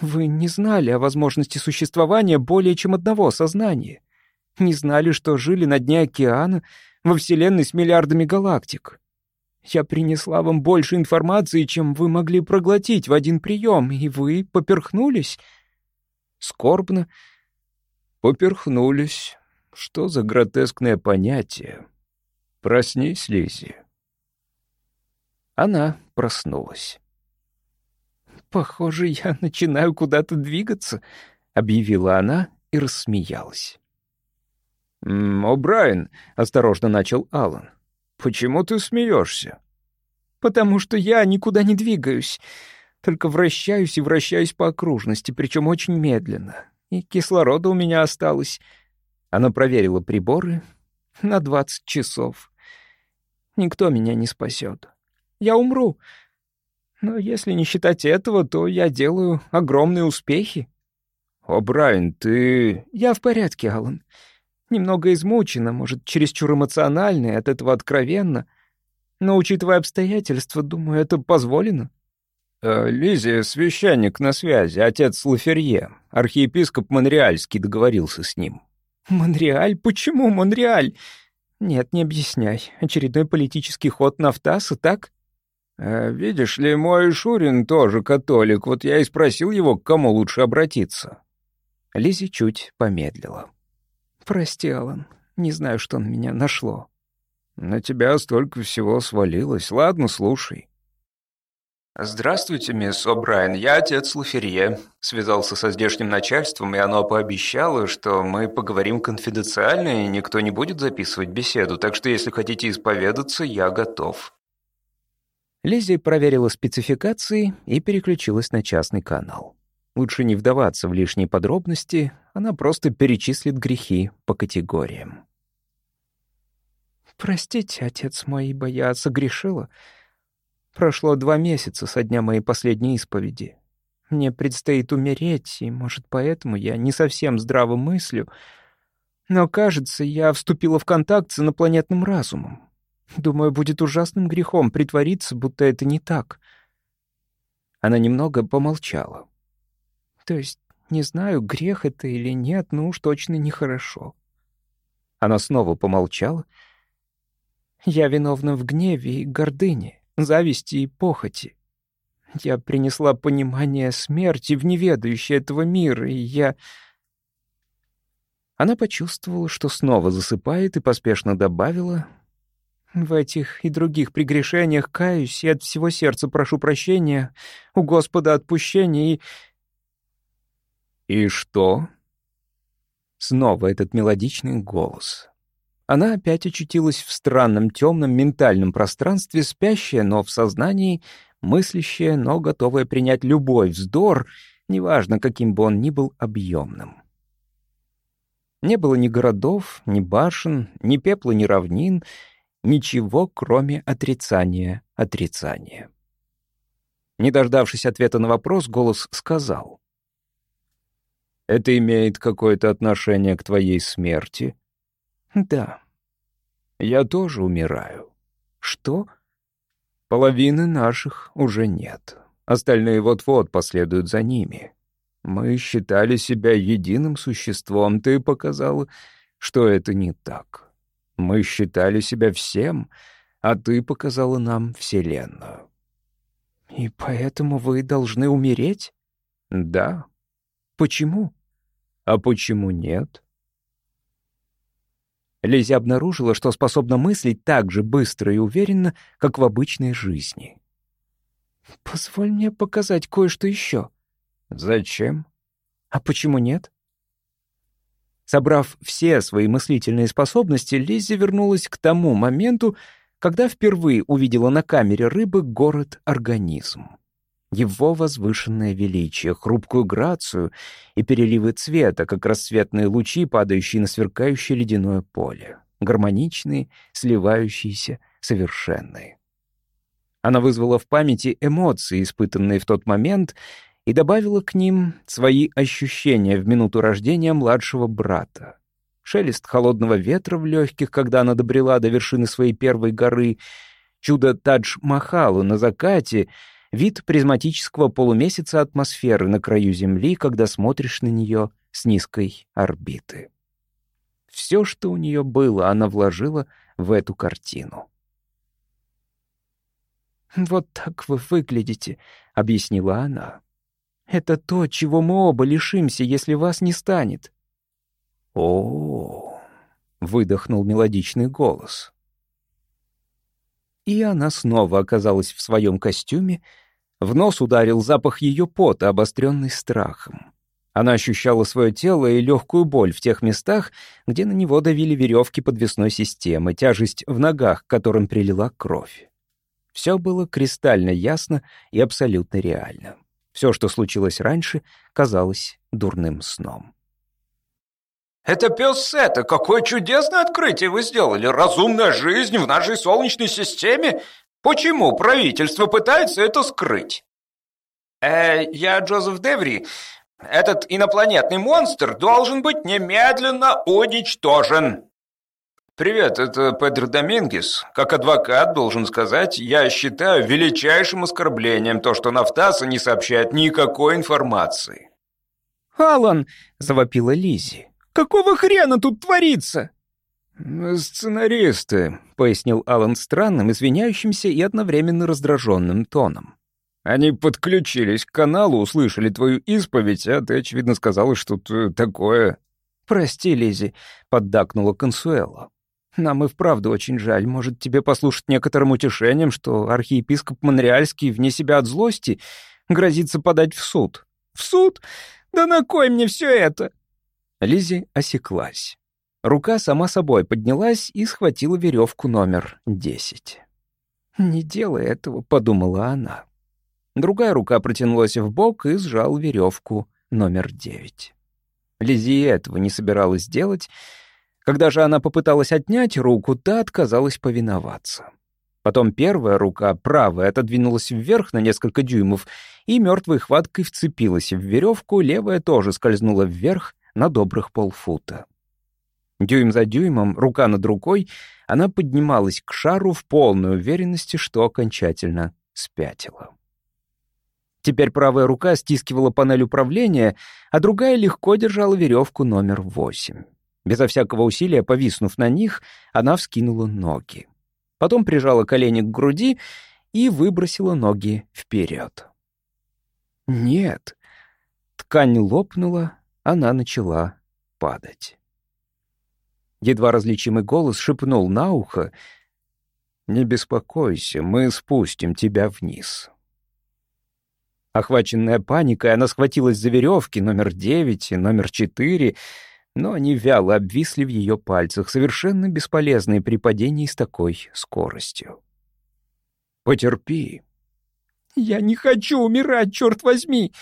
Вы не знали о возможности существования более чем одного сознания. Не знали, что жили на дне океана, во Вселенной с миллиардами галактик. Я принесла вам больше информации, чем вы могли проглотить в один прием, и вы поперхнулись. Скорбно. Поперхнулись. Что за гротескное понятие? Проснись, Лизи. Она проснулась. «Похоже, я начинаю куда-то двигаться», — объявила она и рассмеялась. «О, Брайан», — осторожно начал Алан, — «почему ты смеешься?» «Потому что я никуда не двигаюсь, только вращаюсь и вращаюсь по окружности, причем очень медленно, и кислорода у меня осталось». Она проверила приборы на двадцать часов. «Никто меня не спасет. Я умру. Но если не считать этого, то я делаю огромные успехи». «О, Брайан, ты...» «Я в порядке, Алан. Немного измучена, может, чересчур эмоционально и от этого откровенно. Но, учитывая обстоятельства, думаю, это позволено». Э, «Лиззи, священник на связи, отец Лаферье. Архиепископ Монреальский договорился с ним». «Монреаль? Почему Монреаль?» «Нет, не объясняй. Очередной политический ход Нафтаса, так?» А, «Видишь ли, мой Шурин тоже католик, вот я и спросил его, к кому лучше обратиться». Лизи чуть помедлила. «Прости, Алан, не знаю, что на меня нашло». «На тебя столько всего свалилось. Ладно, слушай». «Здравствуйте, мисс О'Брайен, я отец Луферье. Связался со здешним начальством, и оно пообещало, что мы поговорим конфиденциально, и никто не будет записывать беседу, так что если хотите исповедаться, я готов». Лиззи проверила спецификации и переключилась на частный канал. Лучше не вдаваться в лишние подробности, она просто перечислит грехи по категориям. «Простите, отец мой, ибо я согрешила. Прошло два месяца со дня моей последней исповеди. Мне предстоит умереть, и, может, поэтому я не совсем здраво мыслю. Но, кажется, я вступила в контакт с инопланетным разумом. Думаю, будет ужасным грехом притвориться, будто это не так». Она немного помолчала. «То есть, не знаю, грех это или нет, но уж точно нехорошо». Она снова помолчала. «Я виновна в гневе и гордыне, зависти и похоти. Я принесла понимание смерти в неведающее этого мира, и я...» Она почувствовала, что снова засыпает, и поспешно добавила, в этих и других прегрешениях каюсь и от всего сердца прошу прощения, у Господа отпущения и...» «И что?» Снова этот мелодичный голос. Она опять очутилась в странном темном ментальном пространстве, спящая, но в сознании, мыслящая, но готовая принять любой вздор, неважно, каким бы он ни был объемным. Не было ни городов, ни башен, ни пепла, ни равнин — Ничего, кроме отрицания, отрицания. Не дождавшись ответа на вопрос, голос сказал. «Это имеет какое-то отношение к твоей смерти?» «Да». «Я тоже умираю». «Что?» «Половины наших уже нет. Остальные вот-вот последуют за ними. Мы считали себя единым существом, ты показал, что это не так». Мы считали себя всем, а ты показала нам Вселенную. И поэтому вы должны умереть? Да. Почему? А почему нет? Лизи обнаружила, что способна мыслить так же быстро и уверенно, как в обычной жизни. «Позволь мне показать кое-что еще». «Зачем?» «А почему нет?» Собрав все свои мыслительные способности, Лиззи вернулась к тому моменту, когда впервые увидела на камере рыбы город-организм. Его возвышенное величие, хрупкую грацию и переливы цвета, как рассветные лучи, падающие на сверкающее ледяное поле. Гармоничные, сливающиеся, совершенные. Она вызвала в памяти эмоции, испытанные в тот момент, и добавила к ним свои ощущения в минуту рождения младшего брата. Шелест холодного ветра в легких, когда она добрела до вершины своей первой горы, чудо Тадж-Махалу на закате, вид призматического полумесяца атмосферы на краю Земли, когда смотришь на нее с низкой орбиты. Все, что у нее было, она вложила в эту картину. «Вот так вы выглядите», — объяснила она. «Это то, чего мы оба лишимся, если вас не станет». О, -о, -о выдохнул мелодичный голос. И она снова оказалась в своем костюме. В нос ударил запах ее пота, обостренный страхом. Она ощущала свое тело и легкую боль в тех местах, где на него давили веревки подвесной системы, тяжесть в ногах, к которым прилила кровь. Все было кристально ясно и абсолютно реально. Все, что случилось раньше, казалось дурным сном. «Это пес Сета! Какое чудесное открытие вы сделали! Разумная жизнь в нашей Солнечной системе! Почему правительство пытается это скрыть?» «Э, я Джозеф Деври. Этот инопланетный монстр должен быть немедленно уничтожен. Привет, это Педро Домингес. Как адвокат должен сказать, я считаю величайшим оскорблением то, что Нафтаса не сообщает никакой информации. «Алан!» — завопила Лизи. «Какого хрена тут творится?» «Сценаристы», — пояснил Алан странным, извиняющимся и одновременно раздраженным тоном. Они подключились к каналу, услышали твою исповедь, а ты, очевидно, сказала, что тут такое...» «Прости, Лизи», — поддакнула Консуэла. «Нам и вправду очень жаль. Может, тебе послушать некоторым утешением, что архиепископ Монреальский вне себя от злости грозится подать в суд?» «В суд? Да на кой мне все это?» Лизи осеклась. Рука сама собой поднялась и схватила веревку номер десять. «Не делай этого», — подумала она. Другая рука протянулась в бок и сжал веревку номер девять. Лизи этого не собиралась делать. Когда же она попыталась отнять руку, та отказалась повиноваться. Потом первая рука, правая, отодвинулась вверх на несколько дюймов и мертвой хваткой вцепилась в веревку, левая тоже скользнула вверх на добрых полфута. Дюйм за дюймом, рука над рукой, она поднималась к шару в полной уверенности, что окончательно спятила. Теперь правая рука стискивала панель управления, а другая легко держала веревку номер восемь. Безо всякого усилия, повиснув на них, она вскинула ноги. Потом прижала колени к груди и выбросила ноги вперед. Нет. Ткань лопнула, она начала падать. Едва различимый голос шепнул на ухо «Не беспокойся, мы спустим тебя вниз». Охваченная паникой, она схватилась за веревки номер девять и номер четыре, но они вяло обвисли в ее пальцах, совершенно бесполезные при падении с такой скоростью. «Потерпи». «Я не хочу умирать, черт возьми!»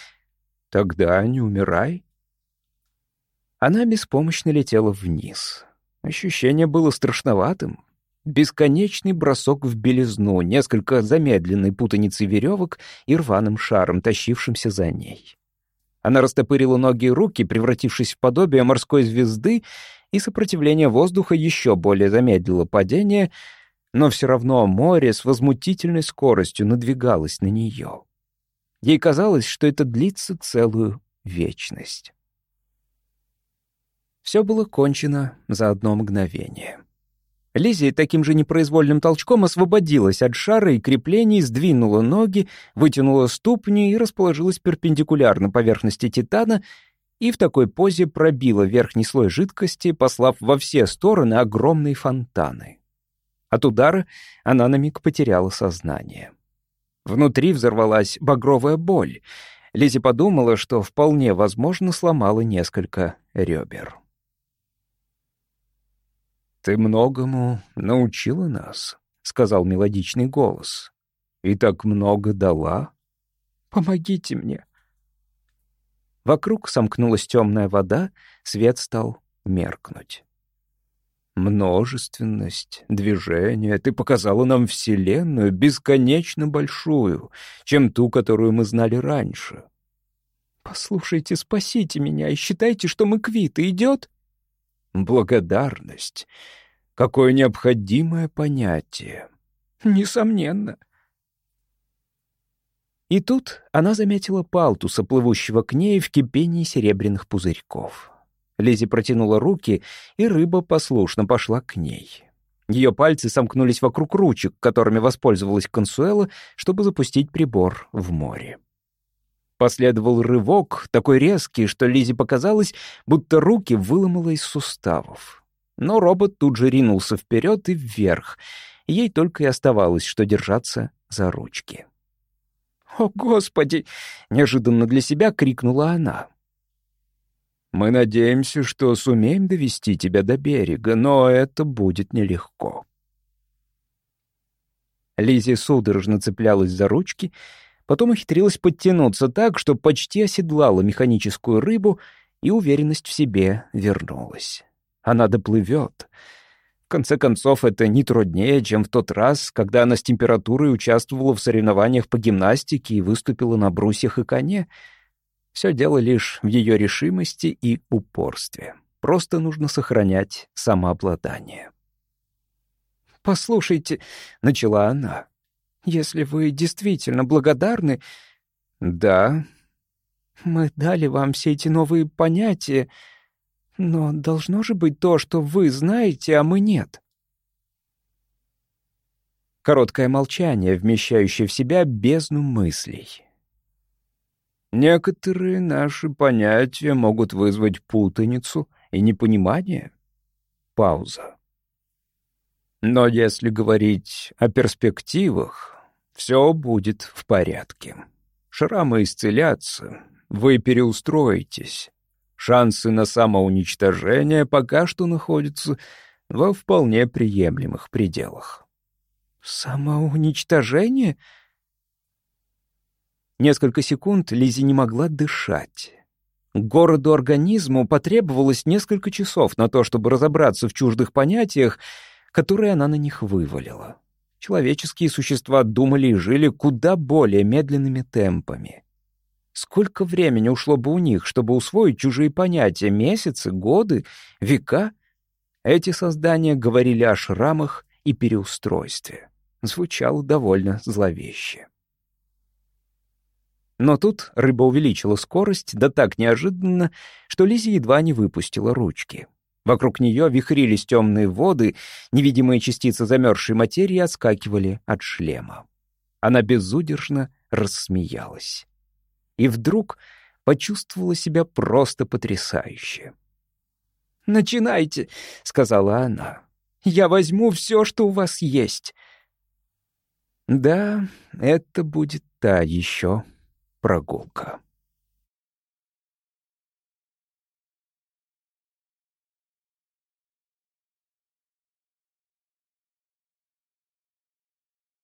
«Тогда не умирай». Она беспомощно летела вниз. Ощущение было страшноватым. Бесконечный бросок в белизну, несколько замедленной путаницы веревок и рваным шаром, тащившимся за ней. Она растопырила ноги и руки, превратившись в подобие морской звезды, и сопротивление воздуха еще более замедлило падение, но все равно море с возмутительной скоростью надвигалось на нее. Ей казалось, что это длится целую вечность. Все было кончено за одно мгновение. Лиззи таким же непроизвольным толчком освободилась от шара и креплений, сдвинула ноги, вытянула ступни и расположилась перпендикулярно поверхности Титана и в такой позе пробила верхний слой жидкости, послав во все стороны огромные фонтаны. От удара она на миг потеряла сознание. Внутри взорвалась багровая боль. Лизи подумала, что вполне возможно сломала несколько ребер. «Ты многому научила нас», — сказал мелодичный голос. «И так много дала». «Помогите мне». Вокруг сомкнулась темная вода, свет стал меркнуть. Множественность, движение, ты показала нам Вселенную бесконечно большую, чем ту, которую мы знали раньше. Послушайте, спасите меня и считайте, что мы квиты. Идет? Благодарность. Какое необходимое понятие. Несомненно. И тут она заметила палтуса, плывущего к ней в кипении серебряных пузырьков. Лизи протянула руки, и рыба послушно пошла к ней. Ее пальцы сомкнулись вокруг ручек, которыми воспользовалась Консуэла, чтобы запустить прибор в море. Последовал рывок, такой резкий, что Лизе показалось, будто руки выломало из суставов. Но робот тут же ринулся вперед и вверх. Ей только и оставалось, что держаться за ручки. «О, Господи!» — неожиданно для себя крикнула она. Мы надеемся, что сумеем довести тебя до берега, но это будет нелегко». Лизи судорожно цеплялась за ручки, потом ухитрилась подтянуться так, что почти оседлала механическую рыбу, и уверенность в себе вернулась. Она доплывет. В конце концов, это не труднее, чем в тот раз, когда она с температурой участвовала в соревнованиях по гимнастике и выступила на брусьях и коне — все дело лишь в ее решимости и упорстве. Просто нужно сохранять самообладание. «Послушайте», — начала она, — «если вы действительно благодарны...» «Да». «Мы дали вам все эти новые понятия, но должно же быть то, что вы знаете, а мы нет». Короткое молчание, вмещающее в себя бездну мыслей. Некоторые наши понятия могут вызвать путаницу и непонимание. Пауза. Но если говорить о перспективах, все будет в порядке. Шрамы исцелятся, вы переустроитесь. Шансы на самоуничтожение пока что находятся во вполне приемлемых пределах. «Самоуничтожение?» Несколько секунд Лизи не могла дышать. Городу-организму потребовалось несколько часов на то, чтобы разобраться в чуждых понятиях, которые она на них вывалила. Человеческие существа думали и жили куда более медленными темпами. Сколько времени ушло бы у них, чтобы усвоить чужие понятия? Месяцы, годы, века? Эти создания говорили о шрамах и переустройстве. Звучало довольно зловеще. Но тут рыба увеличила скорость, да так неожиданно, что Лизи едва не выпустила ручки. Вокруг нее вихрились темные воды, невидимые частицы замерзшей материи отскакивали от шлема. Она безудержно рассмеялась. И вдруг почувствовала себя просто потрясающе. «Начинайте», — сказала она. «Я возьму все, что у вас есть». Да, это будет та еще прогулка.